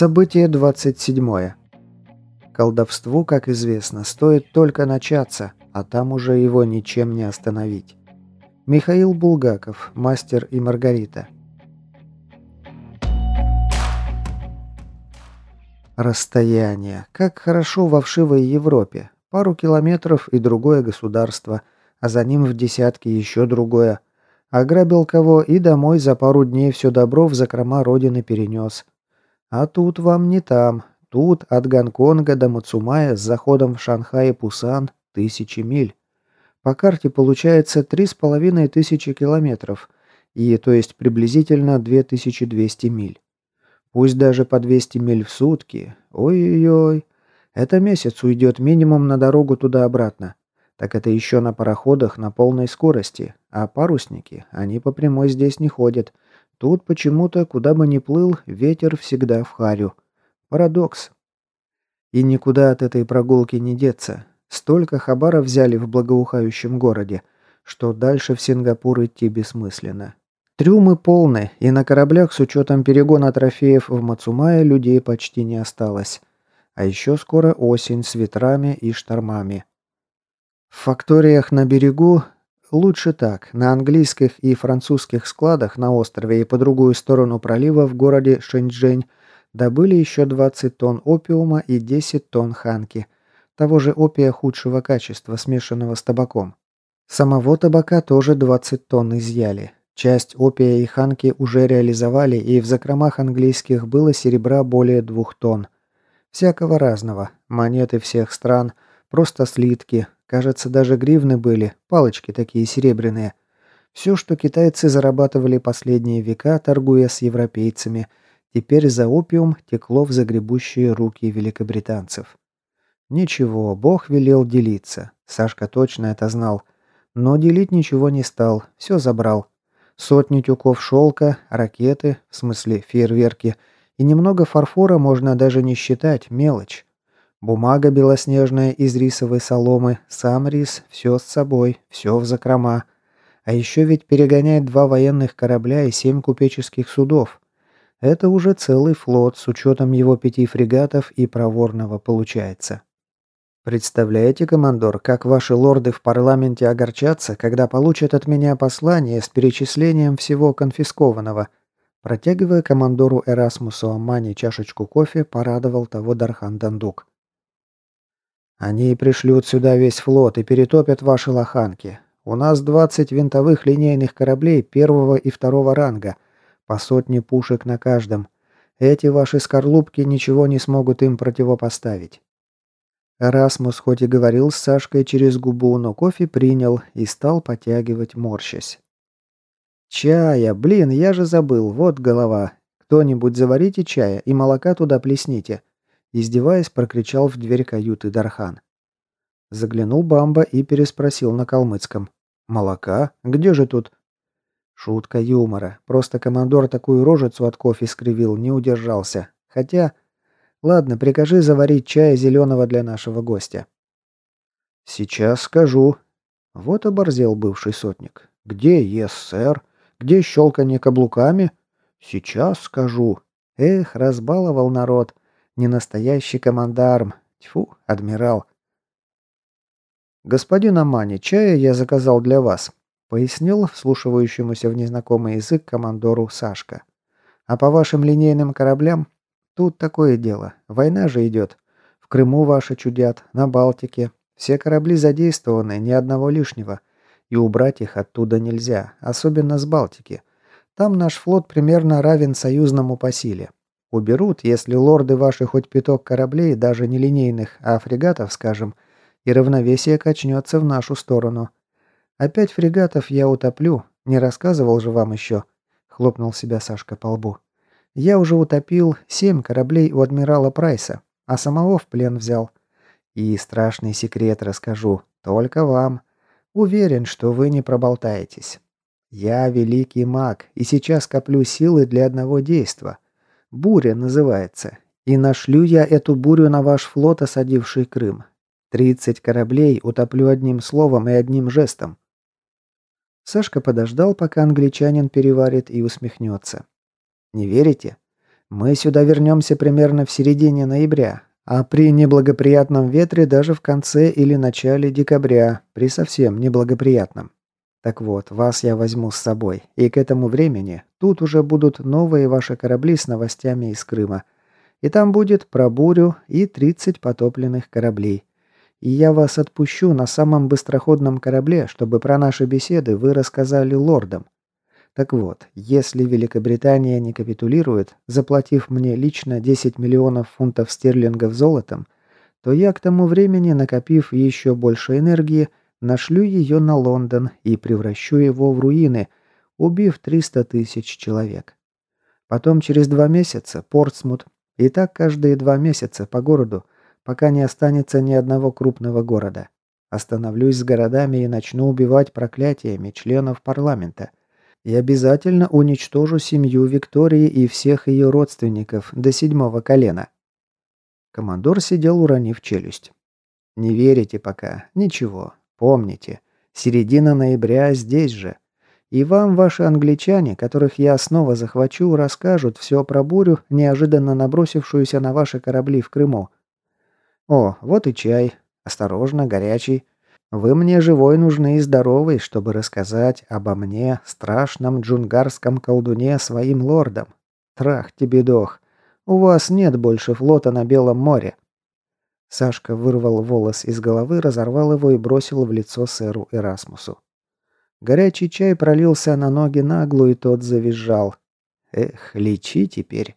Событие 27. Колдовству, как известно, стоит только начаться, а там уже его ничем не остановить. Михаил Булгаков, мастер и Маргарита. Расстояние. Как хорошо во вшивой Европе. Пару километров и другое государство, а за ним в десятки еще другое. Ограбил кого и домой за пару дней все добро в закрома родины перенес. А тут вам не там. Тут от Гонконга до Мацумая с заходом в Шанхай и Пусан тысячи миль. По карте получается три с половиной тысячи километров, и то есть приблизительно 2200 миль. Пусть даже по 200 миль в сутки. Ой-ой-ой. Это месяц уйдет минимум на дорогу туда-обратно. Так это еще на пароходах на полной скорости. А парусники, они по прямой здесь не ходят. Тут почему-то, куда бы ни плыл, ветер всегда в харю. Парадокс. И никуда от этой прогулки не деться. Столько хабара взяли в благоухающем городе, что дальше в Сингапур идти бессмысленно. Трюмы полны, и на кораблях с учетом перегона трофеев в Мацумае людей почти не осталось. А еще скоро осень с ветрами и штормами. В факториях на берегу Лучше так. На английских и французских складах на острове и по другую сторону пролива в городе Шэньчжэнь добыли еще 20 тонн опиума и 10 тонн ханки. Того же опия худшего качества, смешанного с табаком. Самого табака тоже 20 тонн изъяли. Часть опия и ханки уже реализовали, и в закромах английских было серебра более двух тонн. Всякого разного. Монеты всех стран, просто слитки, Кажется, даже гривны были, палочки такие серебряные. Все, что китайцы зарабатывали последние века, торгуя с европейцами, теперь за опиум текло в загребущие руки великобританцев. Ничего, Бог велел делиться. Сашка точно это знал. Но делить ничего не стал, все забрал. Сотни тюков шелка, ракеты, в смысле фейерверки, и немного фарфора можно даже не считать, мелочь. Бумага белоснежная из рисовой соломы, сам рис, все с собой, все в закрома. А еще ведь перегоняет два военных корабля и семь купеческих судов. Это уже целый флот с учетом его пяти фрегатов и проворного получается. Представляете, командор, как ваши лорды в парламенте огорчатся, когда получат от меня послание с перечислением всего конфискованного? Протягивая командору Эрасмусу Амани чашечку кофе, порадовал того Дархан Дандук. Они пришлют сюда весь флот и перетопят ваши лоханки. У нас 20 винтовых линейных кораблей первого и второго ранга, по сотне пушек на каждом. Эти ваши скорлупки ничего не смогут им противопоставить. Эрасмус хоть и говорил с Сашкой через губу, но кофе принял и стал потягивать, морщась. «Чая! Блин, я же забыл, вот голова. Кто-нибудь заварите чая и молока туда плесните. Издеваясь, прокричал в дверь каюты Дархан. Заглянул Бамба и переспросил на калмыцком. «Молока? Где же тут?» Шутка юмора. Просто командор такую рожицу от кофе скривил, не удержался. Хотя... Ладно, прикажи заварить чая зеленого для нашего гостя. «Сейчас скажу». Вот оборзел бывший сотник. «Где ес, сэр? Где щелканье каблуками?» «Сейчас скажу». Эх, разбаловал народ. Не настоящий командарм. Тьфу, адмирал. «Господин Амани, чая я заказал для вас», — пояснил вслушивающемуся в незнакомый язык командору Сашка. «А по вашим линейным кораблям? Тут такое дело. Война же идет. В Крыму ваши чудят, на Балтике. Все корабли задействованы, ни одного лишнего. И убрать их оттуда нельзя, особенно с Балтики. Там наш флот примерно равен союзному по силе. Уберут, если лорды ваши хоть пяток кораблей, даже не линейных, а фрегатов, скажем, и равновесие качнется в нашу сторону. Опять фрегатов я утоплю, не рассказывал же вам еще, хлопнул себя Сашка по лбу. Я уже утопил семь кораблей у адмирала Прайса, а самого в плен взял. И страшный секрет расскажу, только вам. Уверен, что вы не проболтаетесь. Я великий маг, и сейчас коплю силы для одного действа — Буря называется. И нашлю я эту бурю на ваш флот, осадивший Крым. Тридцать кораблей утоплю одним словом и одним жестом. Сашка подождал, пока англичанин переварит и усмехнется. Не верите? Мы сюда вернемся примерно в середине ноября, а при неблагоприятном ветре даже в конце или начале декабря, при совсем неблагоприятном. Так вот, вас я возьму с собой, и к этому времени тут уже будут новые ваши корабли с новостями из Крыма. И там будет про бурю и 30 потопленных кораблей. И я вас отпущу на самом быстроходном корабле, чтобы про наши беседы вы рассказали лордам. Так вот, если Великобритания не капитулирует, заплатив мне лично 10 миллионов фунтов стерлингов золотом, то я к тому времени, накопив еще больше энергии, нашлю ее на Лондон и превращу его в руины, убив 300 тысяч человек. Потом через два месяца Портсмут, и так каждые два месяца по городу, пока не останется ни одного крупного города. Остановлюсь с городами и начну убивать проклятиями членов парламента – и обязательно уничтожу семью Виктории и всех ее родственников до седьмого колена». Командор сидел, уронив челюсть. «Не верите пока. Ничего. Помните. Середина ноября здесь же. И вам ваши англичане, которых я снова захвачу, расскажут все про бурю, неожиданно набросившуюся на ваши корабли в Крыму. О, вот и чай. Осторожно, горячий. Вы мне живой нужны и здоровый, чтобы рассказать обо мне, страшном джунгарском колдуне своим лордам. Трах тебе дох. У вас нет больше флота на Белом море. Сашка вырвал волос из головы, разорвал его и бросил в лицо сэру Эрасмусу. Горячий чай пролился на ноги наглу, и тот завизжал. Эх, лечи теперь.